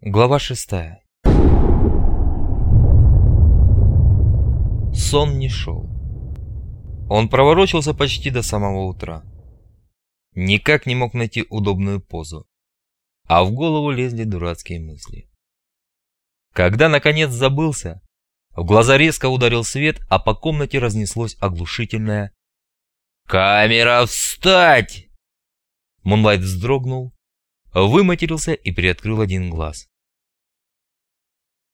Глава шестая. Сон не шел. Он проворочился почти до самого утра. Никак не мог найти удобную позу. А в голову лезли дурацкие мысли. Когда наконец забылся, в глаза резко ударил свет, а по комнате разнеслось оглушительное «Камера, встать!» Мунлайт вздрогнул, выматерился и приоткрыл один глаз.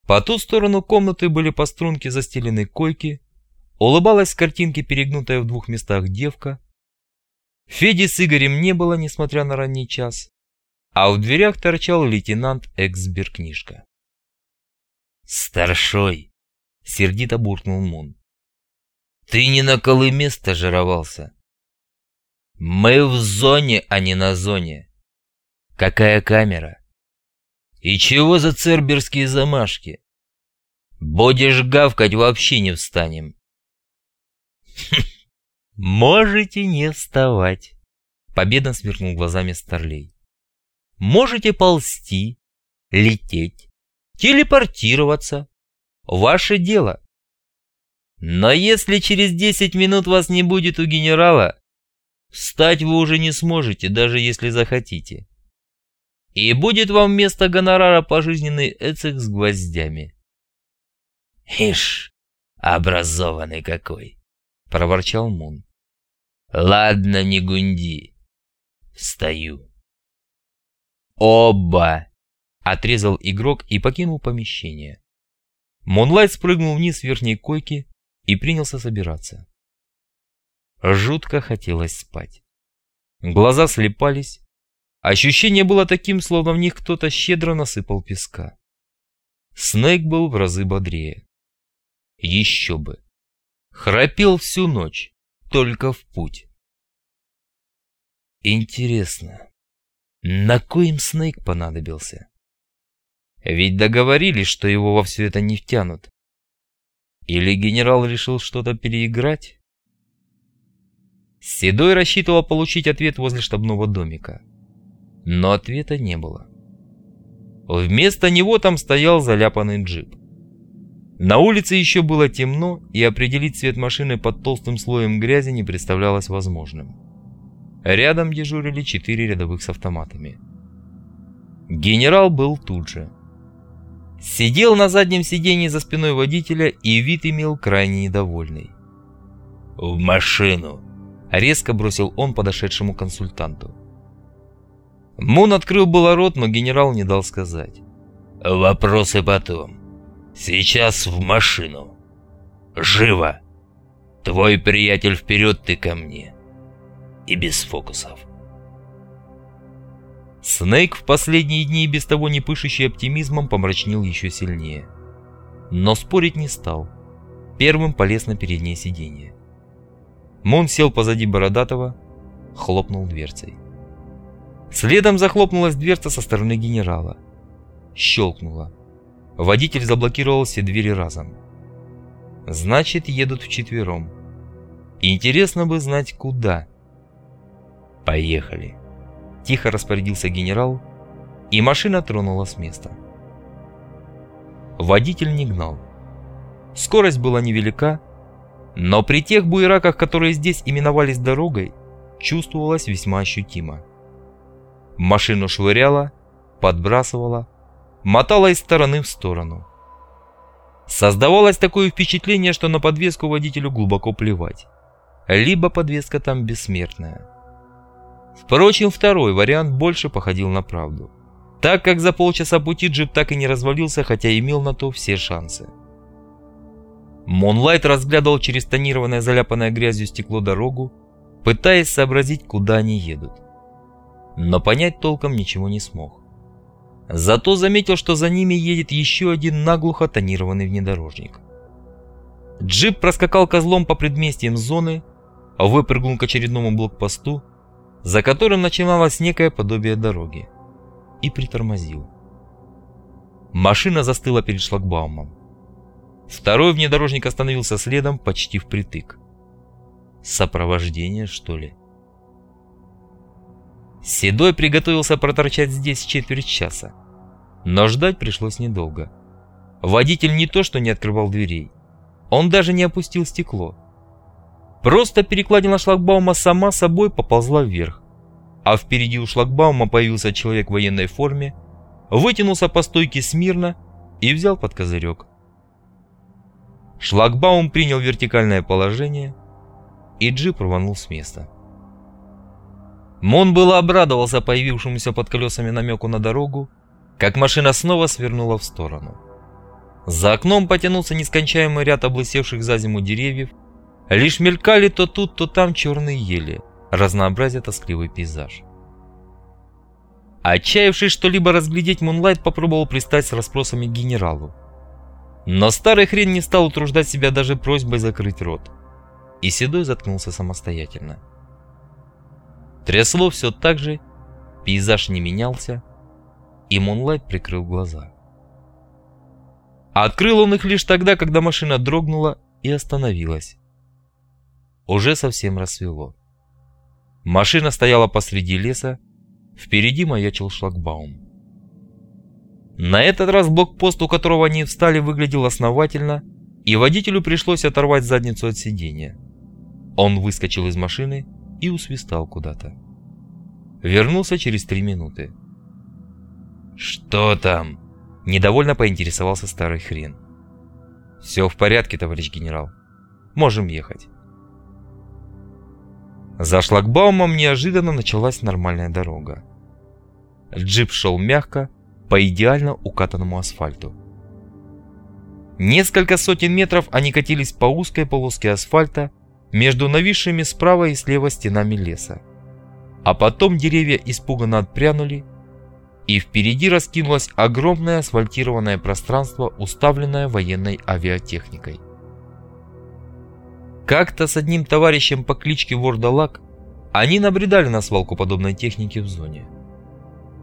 По ту сторону комнаты были по струнке застелены койки, улыбалась с картинки перегнутая в двух местах девка. Феди с Игорем не было, несмотря на ранний час, а в дверях торчал лейтенант Эксберкнижка. «Старшой!» — сердито буркнул Мун. «Ты не на Колыме стажировался. Мы в зоне, а не на зоне. Какая камера? И чего за церберские замашки? Будешь гавкать, вообще не встанем. Можете не вставать. Победно сверкнул глазами Старлей. Можете ползти, лететь, телепортироваться. Ваше дело. Но если через десять минут вас не будет у генерала, встать вы уже не сможете, даже если захотите. И будет вам вместо гонорара пожизненный эцех с гвоздями. «Ишь, образованный какой!» — проворчал Мун. «Ладно, не гунди. Встаю». «Оба!» — отрезал игрок и покинул помещение. Мунлайт спрыгнул вниз с верхней койки и принялся собираться. Жутко хотелось спать. Глаза слепались, Ощущение было таким, словно в них кто-то щедро насыпал песка. Снейк был в разы бодрее. Еще бы. Храпел всю ночь, только в путь. Интересно, на кой им Снейк понадобился? Ведь договорились, что его во все это не втянут. Или генерал решил что-то переиграть? Седой рассчитывал получить ответ возле штабного домика. Но ответа не было. Вместо него там стоял заляпанный джип. На улице еще было темно, и определить цвет машины под толстым слоем грязи не представлялось возможным. Рядом дежурили четыре рядовых с автоматами. Генерал был тут же. Сидел на заднем сиденье за спиной водителя и вид имел крайне недовольный. «В машину!» — резко бросил он подошедшему консультанту. Мун открыл было рот, но генерал не дал сказать. «Вопросы потом. Сейчас в машину. Живо! Твой приятель вперед, ты ко мне. И без фокусов». Снейк в последние дни без того не пышущий оптимизмом помрачнел еще сильнее. Но спорить не стал. Первым полез на переднее сиденье. Мун сел позади Бородатого, хлопнул дверцей. Следом захлопнулась дверца со стороны генерала. Щелкнула. Водитель заблокировал все двери разом. Значит, едут вчетвером. Интересно бы знать, куда. Поехали. Тихо распорядился генерал, и машина тронула с места. Водитель не гнал. Скорость была невелика, но при тех буераках, которые здесь именовались дорогой, чувствовалась весьма ощутимо. Машину швыряло, подбрасывало, мотало из стороны в сторону. Создавалось такое впечатление, что на подвеску водителю глубоко плевать. Либо подвеска там бессмертная. Впрочем, второй вариант больше походил на правду. Так как за полчаса пути джип так и не развалился, хотя имел на то все шансы. Монлайт разглядывал через тонированное заляпанное грязью стекло дорогу, пытаясь сообразить, куда они едут но понять толком ничего не смог. Зато заметил, что за ними едет еще один наглухо тонированный внедорожник. Джип проскакал козлом по предместьям зоны, выпрыгнул к очередному блокпосту, за которым начиналось некое подобие дороги, и притормозил. Машина застыла перед шлагбаумом. Второй внедорожник остановился следом почти впритык. Сопровождение, что ли? Седой приготовился проторчать здесь четверть часа. Но ждать пришлось недолго. Водитель не то что не открывал дверей, он даже не опустил стекло. Просто перекладина шлагбаума сама собой поползла вверх, а впереди у шлагбаума появился человек в военной форме, вытянулся по стойке смирно и взял под козырек. Шлагбаум принял вертикальное положение, и джип рванул с места. Мон было обрадовался появившемуся под колесами намеку на дорогу, как машина снова свернула в сторону. За окном потянулся нескончаемый ряд облысевших за зиму деревьев, лишь мелькали то тут, то там черные ели, разнообразя тоскливый пейзаж. Отчаявшись что-либо разглядеть, Мунлайт попробовал пристать с расспросами к генералу. Но старый хрен не стал утруждать себя даже просьбой закрыть рот. И Седой заткнулся самостоятельно. Трясло все так же, пейзаж не менялся, и Мунлайт прикрыл глаза. Открыл он их лишь тогда, когда машина дрогнула и остановилась. Уже совсем рассвело. Машина стояла посреди леса, впереди маячил шлагбаум. На этот раз блокпост, у которого они встали, выглядел основательно, и водителю пришлось оторвать задницу от сиденья. Он выскочил из машины и усвистал куда-то. Вернулся через три минуты. «Что там?» – недовольно поинтересовался старый хрен. «Все в порядке, товарищ генерал. Можем ехать». За шлагбаумом неожиданно началась нормальная дорога. Джип шел мягко, по идеально укатанному асфальту. Несколько сотен метров они катились по узкой полоске асфальта между нависшими справа и слева стенами леса. А потом деревья испуганно отпрянули, и впереди раскинулось огромное асфальтированное пространство, уставленное военной авиатехникой. Как-то с одним товарищем по кличке Вордалак они набредали на свалку подобной техники в зоне.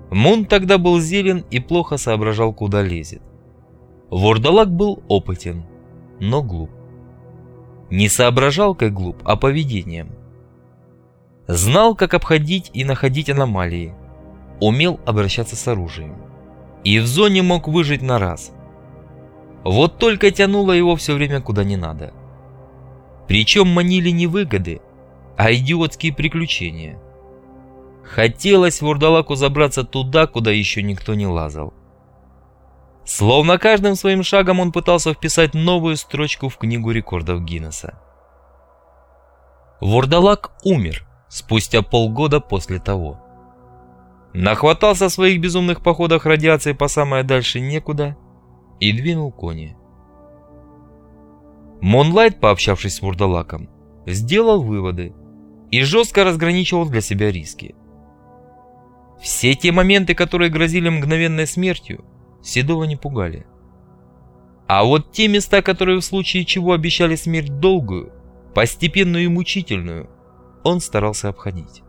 Мун тогда был зелен и плохо соображал, куда лезет. Вордалак был опытен, но глуп. Не соображал как глуп, а поведением. Знал, как обходить и находить аномалии. Умел обращаться с оружием. И в зоне мог выжить на раз. Вот только тянуло его все время куда не надо. Причем манили не выгоды, а идиотские приключения. Хотелось вурдалаку забраться туда, куда еще никто не лазал. Словно каждым своим шагом он пытался вписать новую строчку в книгу рекордов Гиннесса. Вурдалак умер спустя полгода после того. Нахватался в своих безумных походах радиации по самое дальше некуда и двинул кони. Монлайт, пообщавшись с Вурдалаком, сделал выводы и жестко разграничивал для себя риски. Все те моменты, которые грозили мгновенной смертью, Седова не пугали. А вот те места, которые в случае чего обещали смерть долгую, постепенную и мучительную, он старался обходить.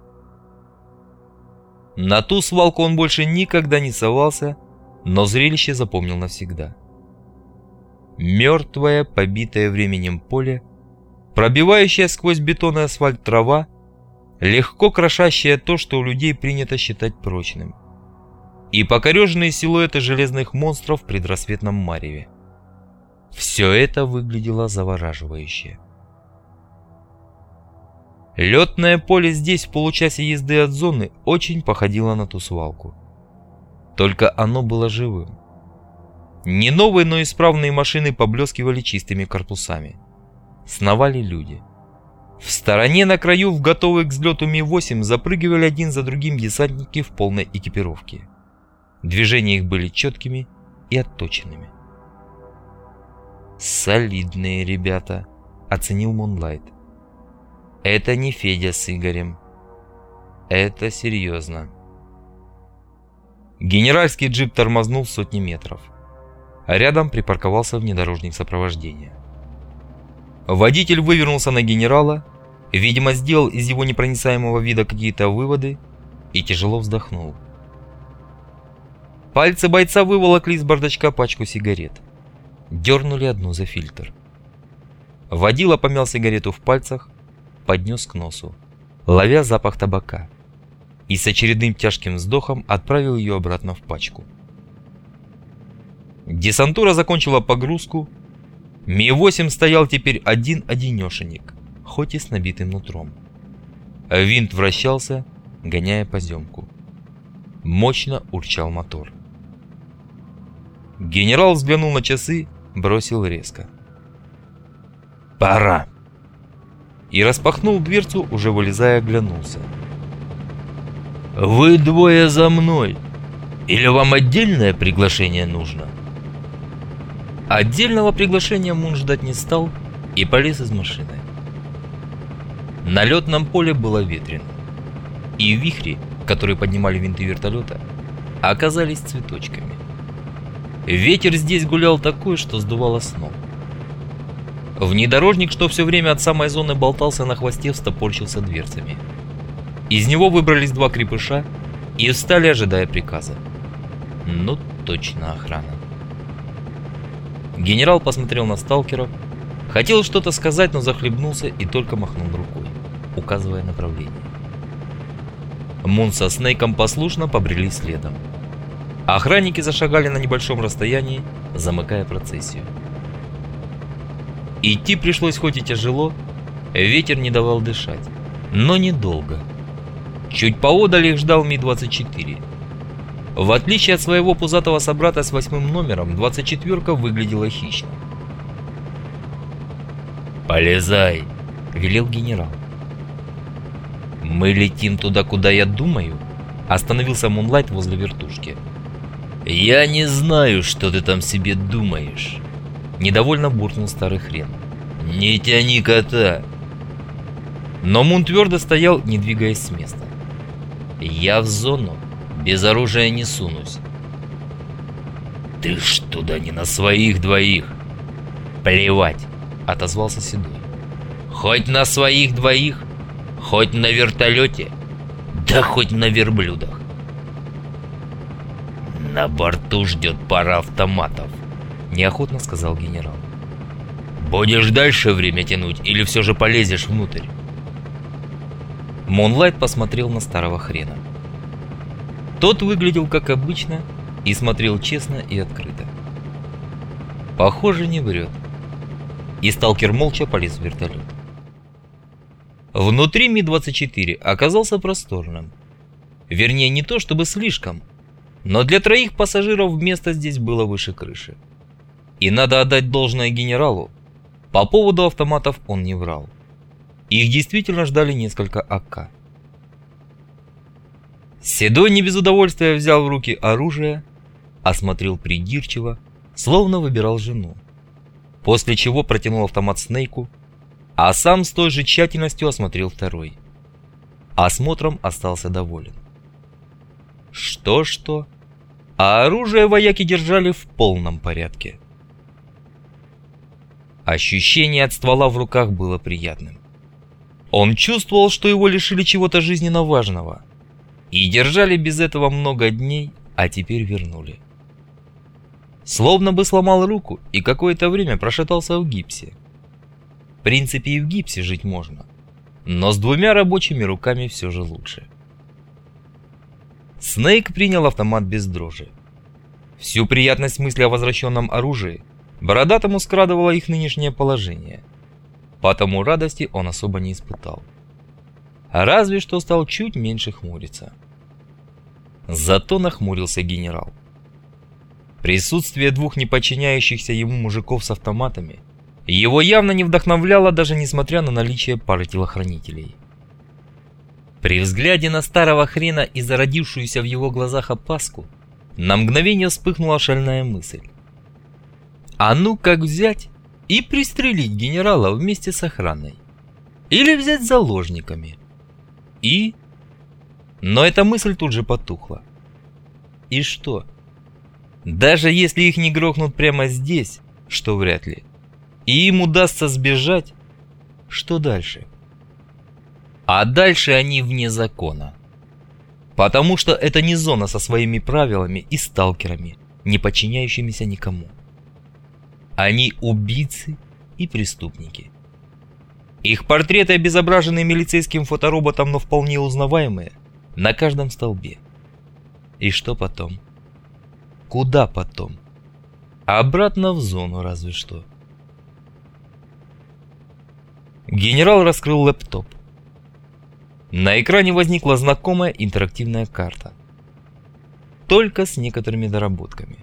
На ту свалку он больше никогда не совался, но зрелище запомнил навсегда. Мертвое, побитое временем поле, пробивающая сквозь бетон асфальт трава, легко крошащая то, что у людей принято считать прочным, и покореженные силуэты железных монстров в предрассветном мареве. Все это выглядело завораживающе. Летное поле здесь в получасе езды от зоны очень походило на ту свалку. Только оно было живым. Не новые, но исправные машины поблескивали чистыми корпусами. Сновали люди. В стороне на краю в готовый к взлету Ми-8 запрыгивали один за другим десантники в полной экипировке. Движения их были четкими и отточенными. «Солидные ребята», — оценил Мунлайт. «Это не Федя с Игорем. Это серьезно». Генеральский джип тормознул сотни метров. А рядом припарковался внедорожник сопровождения. Водитель вывернулся на генерала, видимо, сделал из его непроницаемого вида какие-то выводы и тяжело вздохнул. Пальцы бойца выволокли из бардачка пачку сигарет. Дернули одну за фильтр. Водила помял сигарету в пальцах, поднес к носу, ловя запах табака, и с очередным тяжким вздохом отправил ее обратно в пачку. Десантура закончила погрузку. Ми-8 стоял теперь один-одинешенек, хоть и с набитым нутром. Винт вращался, гоняя поземку. Мощно урчал мотор. Генерал взглянул на часы, бросил резко. «Пора!» И распахнул дверцу, уже вылезая, оглянулся. «Вы двое за мной! Или вам отдельное приглашение нужно?» Отдельного приглашения Мун ждать не стал и полез из машины. На летном поле было ветрено, и вихри, которые поднимали винты вертолета, оказались цветочками. Ветер здесь гулял такой, что сдувало с ног. Внедорожник, что все время от самой зоны болтался на хвосте, встопорчился дверцами. Из него выбрались два крепыша и встали, ожидая приказа. Ну, точно охрана. Генерал посмотрел на сталкеров, хотел что-то сказать, но захлебнулся и только махнул рукой, указывая направление. Мун со Снейком послушно побрели следом. Охранники зашагали на небольшом расстоянии, замыкая процессию. Идти пришлось хоть и тяжело, ветер не давал дышать, но недолго. Чуть поодаль их ждал Ми-24. В отличие от своего пузатого собрата с восьмым номером, 24-ка выглядела хищно. «Полезай!» — велел генерал. «Мы летим туда, куда я думаю?» — остановился Мунлайт возле вертушки. «Я не знаю, что ты там себе думаешь!» Недовольно буркнул старый хрен. «Не тяни кота!» Но Мун твердо стоял, не двигаясь с места. «Я в зону. Без оружия не сунусь». «Ты ж туда не на своих двоих!» «Плевать!» — отозвался Седой. «Хоть на своих двоих, хоть на вертолете, да хоть на верблюдах. На борту ждет пара автоматов неохотно сказал генерал. «Будешь дальше время тянуть или все же полезешь внутрь?» Монлайт посмотрел на старого хрена. Тот выглядел как обычно и смотрел честно и открыто. Похоже, не врет. И сталкер молча полез в вертолет. Внутри Ми-24 оказался просторным. Вернее, не то чтобы слишком, но для троих пассажиров место здесь было выше крыши. И надо отдать должное генералу. По поводу автоматов он не врал. Их действительно ждали несколько АК. Седой не без удовольствия взял в руки оружие, осмотрел придирчиво, словно выбирал жену. После чего протянул автомат Снейку, а сам с той же тщательностью осмотрел второй. Осмотром остался доволен. Что-что, а оружие вояки держали в полном порядке. Ощущение от ствола в руках было приятным. Он чувствовал, что его лишили чего-то жизненно важного. И держали без этого много дней, а теперь вернули. Словно бы сломал руку и какое-то время прошатался в гипсе. В принципе и в гипсе жить можно. Но с двумя рабочими руками все же лучше. Снейк принял автомат без дрожи. Всю приятность мысли о возвращенном оружии Бородатому скрадывало их нынешнее положение. Потому радости он особо не испытал. Разве что стал чуть меньше хмуриться. Зато нахмурился генерал. Присутствие двух неподчиняющихся ему мужиков с автоматами его явно не вдохновляло даже несмотря на наличие пары телохранителей. При взгляде на старого хрена и зародившуюся в его глазах опаску, на мгновение вспыхнула шальная мысль. А ну как взять и пристрелить генерала вместе с охраной. Или взять заложниками. И... Но эта мысль тут же потухла. И что? Даже если их не грохнут прямо здесь, что вряд ли, и им удастся сбежать, что дальше? А дальше они вне закона. Потому что это не зона со своими правилами и сталкерами, не подчиняющимися никому. Они убийцы и преступники. Их портреты, обезображенные милицейским фотороботом, но вполне узнаваемые, на каждом столбе. И что потом? Куда потом? Обратно в зону разве что. Генерал раскрыл лэптоп. На экране возникла знакомая интерактивная карта. Только с некоторыми доработками.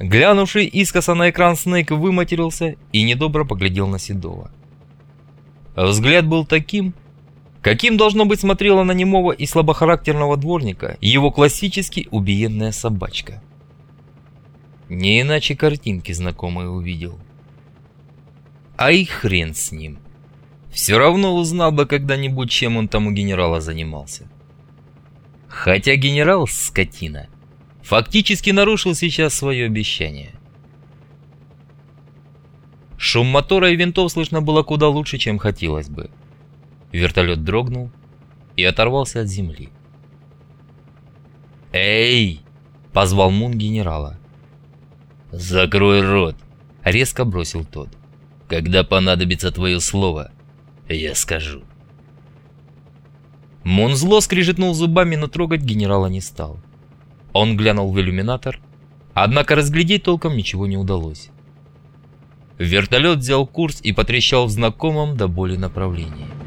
Глянувший искоса на экран Снейк выматерился и недобро поглядел на Седова. Взгляд был таким, каким должно быть смотрела на немого и слабохарактерного дворника его классически убиенная собачка. Не иначе картинки знакомые увидел. А и хрен с ним. Все равно узнал бы когда-нибудь, чем он там у генерала занимался. Хотя генерал, скотина, фактически нарушил сейчас свое обещание. Шум мотора и винтов слышно было куда лучше, чем хотелось бы. Вертолет дрогнул и оторвался от земли. «Эй!» – позвал Мун генерала. «Закрой рот!» – резко бросил тот. «Когда понадобится твое слово, я скажу». Мун зло зубами, но трогать генерала не стал. Он глянул в иллюминатор, однако разглядеть толком ничего не удалось. Вертолет взял курс и потрещал в знакомом до боли направлении.